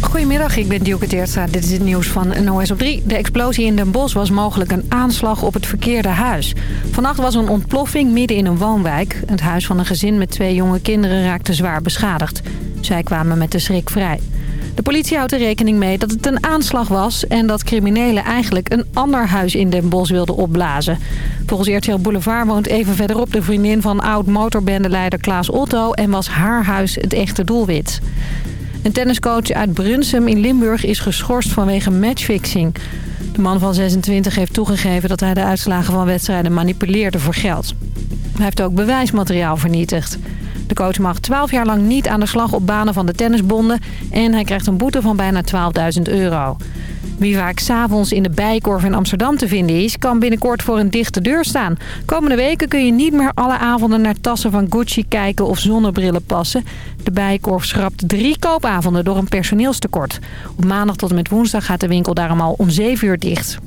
Goedemiddag, ik ben Dielke Teertstra. Dit is het nieuws van NOS op 3. De explosie in Den Bosch was mogelijk een aanslag op het verkeerde huis. Vannacht was een ontploffing midden in een woonwijk. Het huis van een gezin met twee jonge kinderen raakte zwaar beschadigd. Zij kwamen met de schrik vrij. De politie houdt er rekening mee dat het een aanslag was... en dat criminelen eigenlijk een ander huis in Den Bosch wilden opblazen. Volgens RTL Boulevard woont even verderop de vriendin van oud-motorbendeleider Klaas Otto... en was haar huis het echte doelwit. Een tenniscoach uit Brunsum in Limburg is geschorst vanwege matchfixing. De man van 26 heeft toegegeven dat hij de uitslagen van wedstrijden manipuleerde voor geld. Hij heeft ook bewijsmateriaal vernietigd. De coach mag 12 jaar lang niet aan de slag op banen van de tennisbonden... en hij krijgt een boete van bijna 12.000 euro. Wie vaak s'avonds in de Bijkorf in Amsterdam te vinden is... kan binnenkort voor een dichte deur staan. Komende weken kun je niet meer alle avonden naar tassen van Gucci kijken... of zonnebrillen passen. De Bijkorf schrapt drie koopavonden door een personeelstekort. Op maandag tot en met woensdag gaat de winkel daarom al om 7 uur dicht.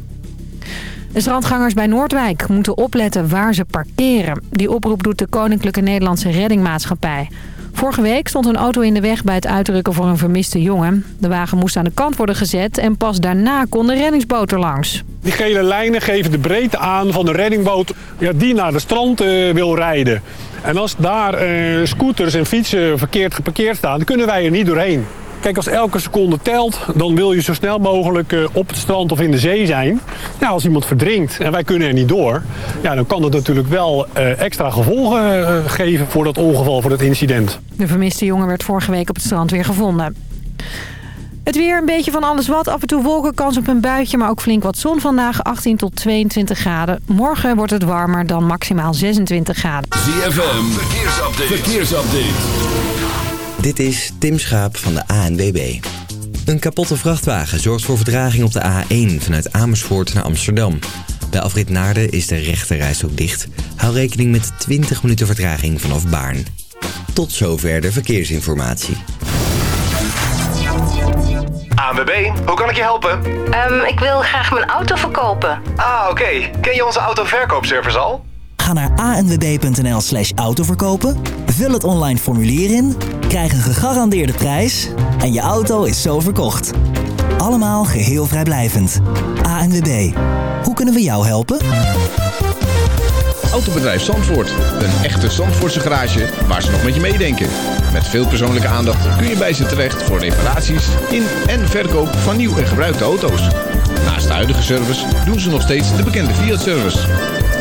De strandgangers bij Noordwijk moeten opletten waar ze parkeren. Die oproep doet de Koninklijke Nederlandse Reddingmaatschappij. Vorige week stond een auto in de weg bij het uitdrukken voor een vermiste jongen. De wagen moest aan de kant worden gezet en pas daarna kon de reddingsboot er langs. Die gele lijnen geven de breedte aan van de reddingboot ja, die naar de strand uh, wil rijden. En als daar uh, scooters en fietsen verkeerd geparkeerd staan, dan kunnen wij er niet doorheen. Kijk, als elke seconde telt, dan wil je zo snel mogelijk uh, op het strand of in de zee zijn. Nou, als iemand verdrinkt en wij kunnen er niet door, ja, dan kan dat natuurlijk wel uh, extra gevolgen uh, geven voor dat ongeval, voor dat incident. De vermiste jongen werd vorige week op het strand weer gevonden. Het weer een beetje van alles wat. Af en toe wolken, kans op een buitje, maar ook flink wat zon vandaag. 18 tot 22 graden. Morgen wordt het warmer dan maximaal 26 graden. ZFM, verkeersupdate. verkeersupdate. Dit is Tim Schaap van de ANWB. Een kapotte vrachtwagen zorgt voor vertraging op de A1 vanuit Amersfoort naar Amsterdam. Bij afrit Naarden is de rechterreis ook dicht. Hou rekening met 20 minuten vertraging vanaf Baarn. Tot zover de verkeersinformatie. ANWB, hoe kan ik je helpen? Um, ik wil graag mijn auto verkopen. Ah, oké. Okay. Ken je onze autoverkoopservice al? Ga naar anwb.nl slash autoverkopen, vul het online formulier in, krijg een gegarandeerde prijs en je auto is zo verkocht. Allemaal geheel vrijblijvend. ANWB, hoe kunnen we jou helpen? Autobedrijf Zandvoort, een echte Zandvoortse garage waar ze nog met je meedenken. Met veel persoonlijke aandacht kun je bij ze terecht voor reparaties in en verkoop van nieuw en gebruikte auto's. Naast de huidige service doen ze nog steeds de bekende Fiat-service.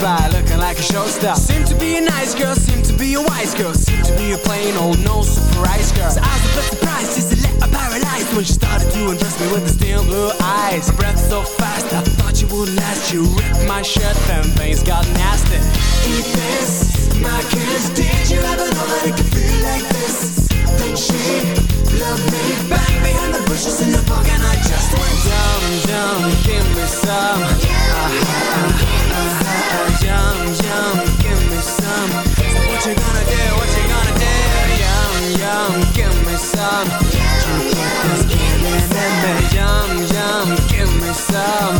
By looking like a showstopper. Seem to be a nice girl, seem to be a wise girl, seem to be a plain old no surprise girl. So I was a bit surprised, just to let paralyzed when she started to undress me with the steel blue eyes. Her breath so fast, I thought you would last. You ripped my shirt, then things got nasty. Eat this, my kiss. Did you ever know that it could feel like this? She loved me behind the bushes in the park, and I just went dumb, dumb. Give me some. Yum, yum, give me some. So what you gonna do? What you gonna do? Yum, yum, give me some. Yum, yum, give me some.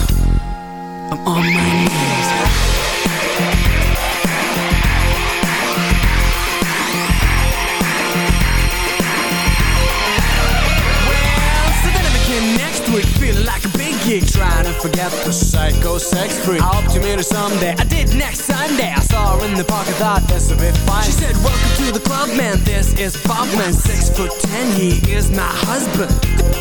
I'm on my knees. Like a big gig, trying to forget the psycho sex freak. I hope to meet her someday. I did next Sunday. I saw her in the park. I thought this would be fine. She said, "Welcome to the club, man. This is Bob, man. Six foot ten. He is my husband."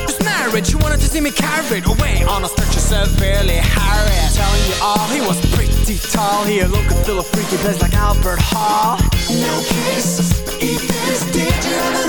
Just married. She wanted to see me carried away on a stretcher severely harried. Telling you all, he was pretty tall. He looked and feel a freaky place like Albert Hall. No kisses, even this did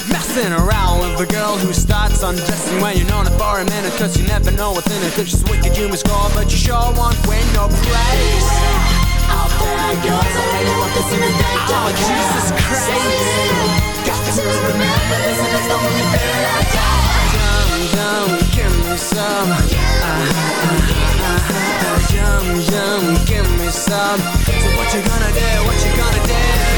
start messing around with a girl who starts undressing when you're known it for a minute, cause you never know what's in it. Cause she's wicked, you must score, but you sure won't win no praise. Out there goes, I really want this in the day. Oh, Jesus Christ. Got to remember this, and it's the only thing I got. Yum, yum, give me some. Uh, uh, uh, yum, yum, give me some. So what you gonna do? What you gonna do?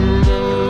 in Amsterdam,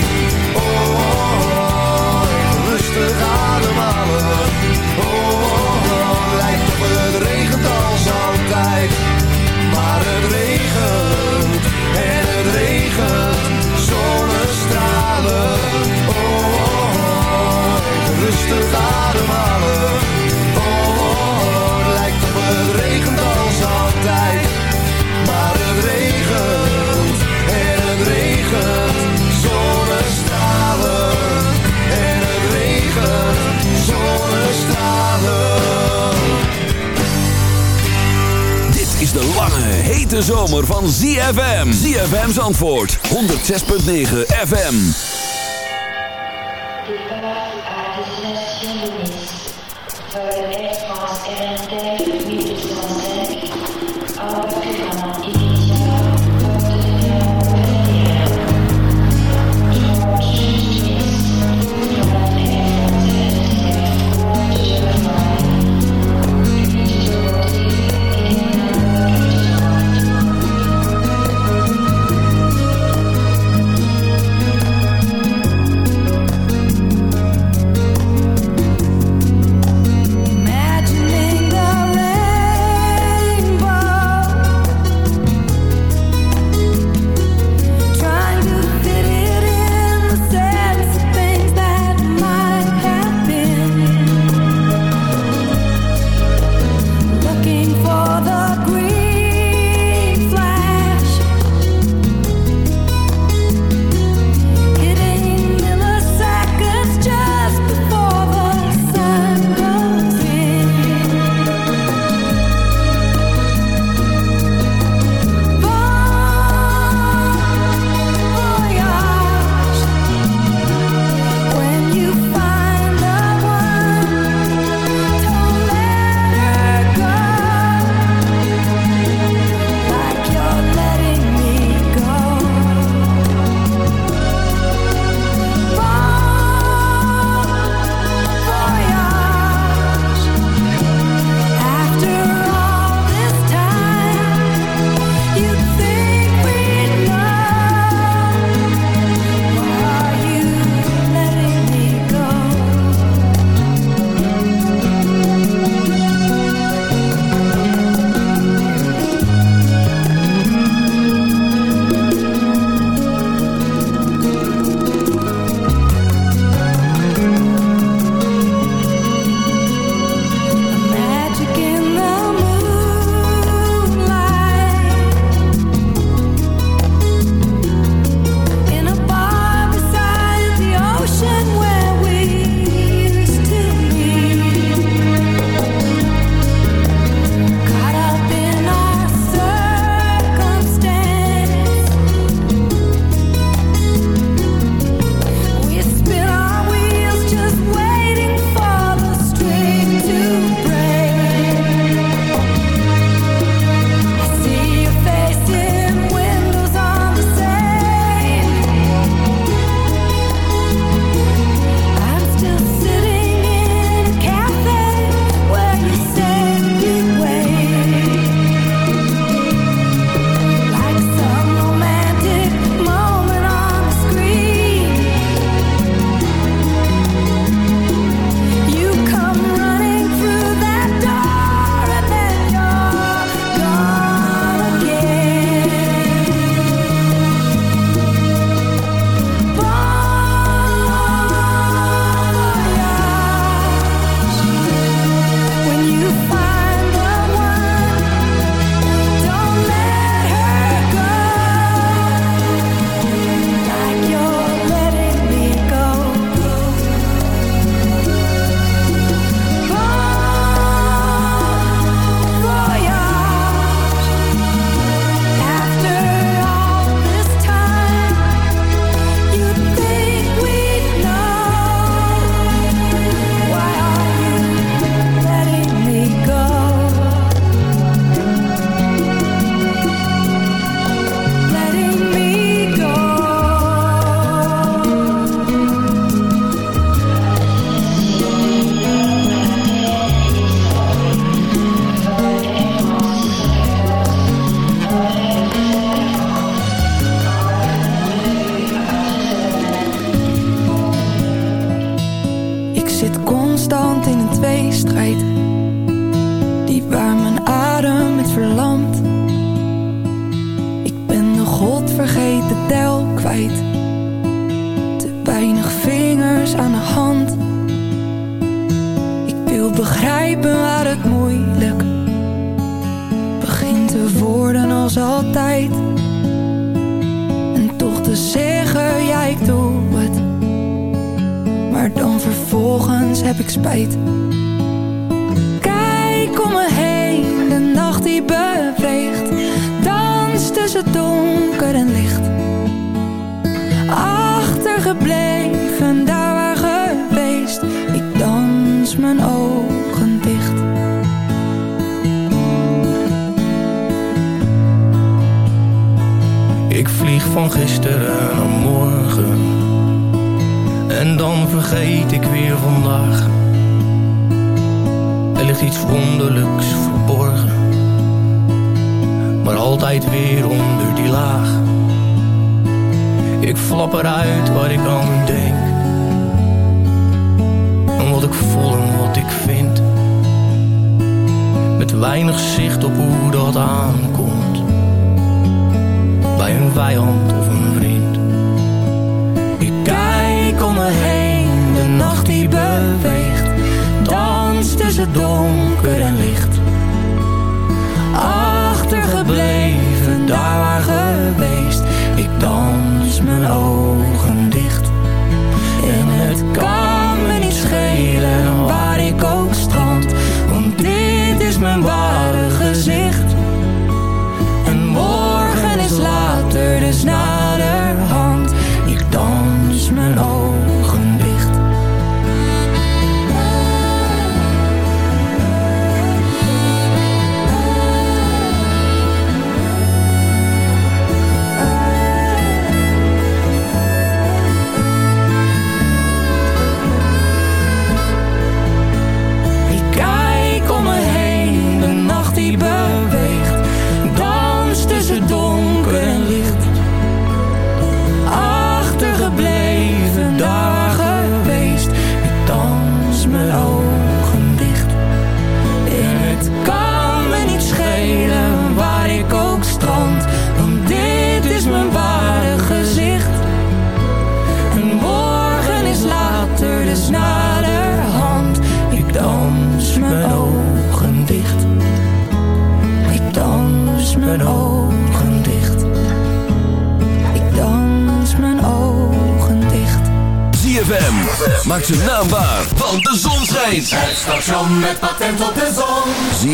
rustig ademhalen. Oh, oh, oh, lijkt op het regent als altijd. Maar het regent en het regent zonnestralen. En het regent zonnestralen. Dit is de lange, hete zomer van ZFM. ZFM's antwoord, 106.9 FM. Te weinig vingers aan de hand. Ik wil begrijpen waar het moeilijk Begint te worden als altijd. En toch te zeggen, ja ik doe het. Maar dan vervolgens heb ik spijt. Kijk om me heen, de nacht die beweegt. Dans tussen donker en licht Achtergebleven, daar waar geweest. Ik dans mijn ogen dicht. Ik vlieg van gisteren naar morgen. En dan vergeet ik weer vandaag. Er ligt iets wonderlijks verborgen. Maar altijd weer onder die laag Ik flap eruit waar ik aan denk. En wat ik voel en wat ik vind. Met weinig zicht op hoe dat aankomt. Bij een vijand of een vriend. Ik kijk om me heen, de nacht die beweegt, dans tussen donker en licht. Achtergebleven, daar waar geweest, ik dans mijn ogen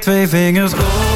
Twee vingers. Oh,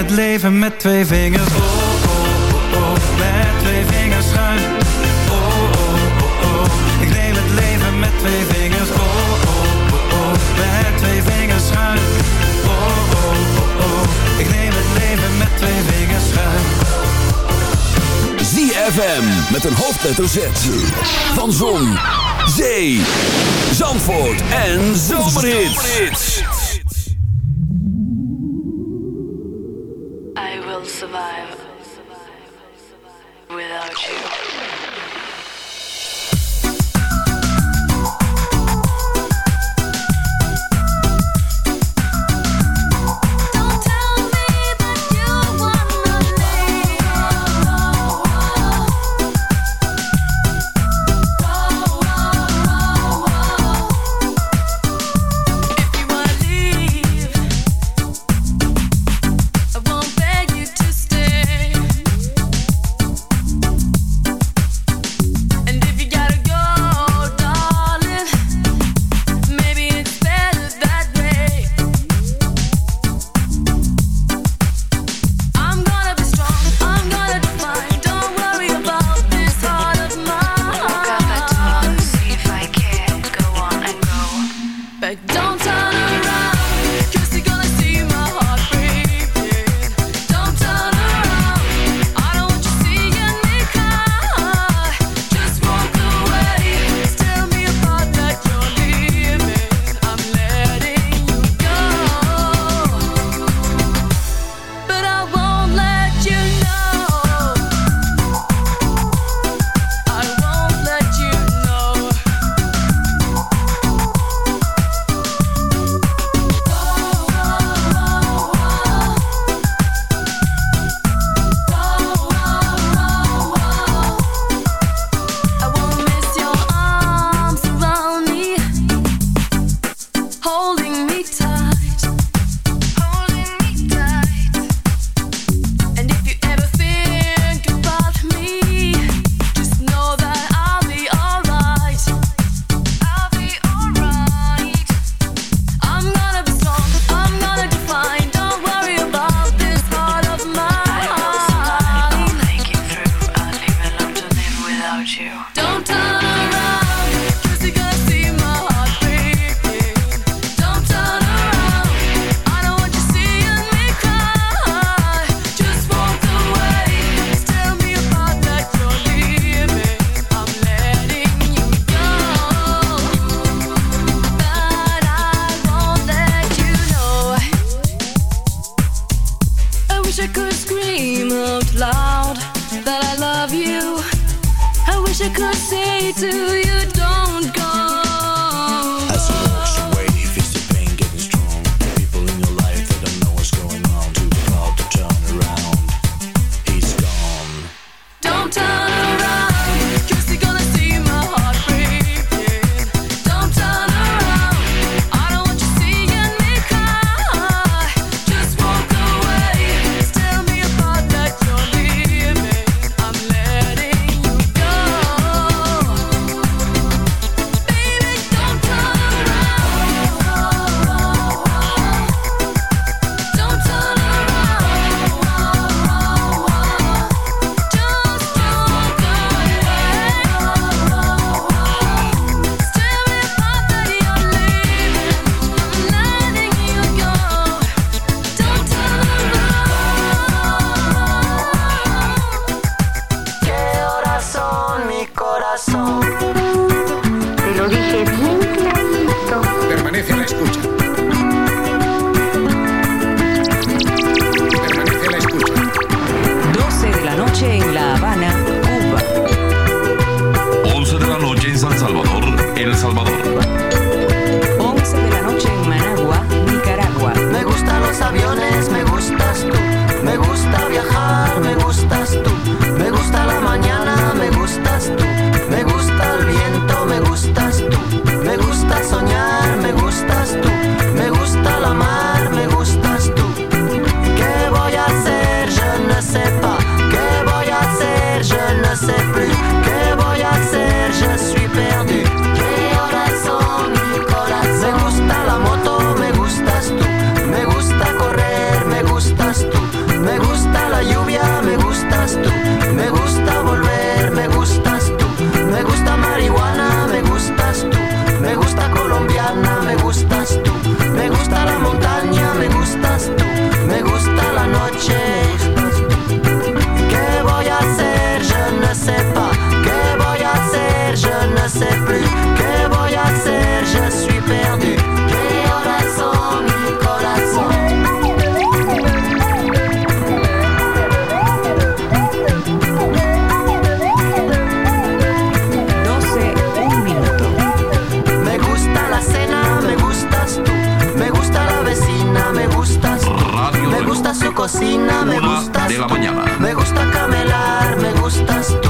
het leven met twee vingers. Oh, oh, oh, oh, met twee vingers schuim. Oh, oh, oh, oh, ik neem het leven met twee vingers. Oh, oh, oh, oh, met twee vingers schuim. Oh, oh, oh, oh, ik neem het leven met twee vingers schuim. ZFM met een hoofdletter Z. Van Zon, zee, Zandvoort en Zomerhits. me de la mañana. Me gusta camelar, me gustas tú.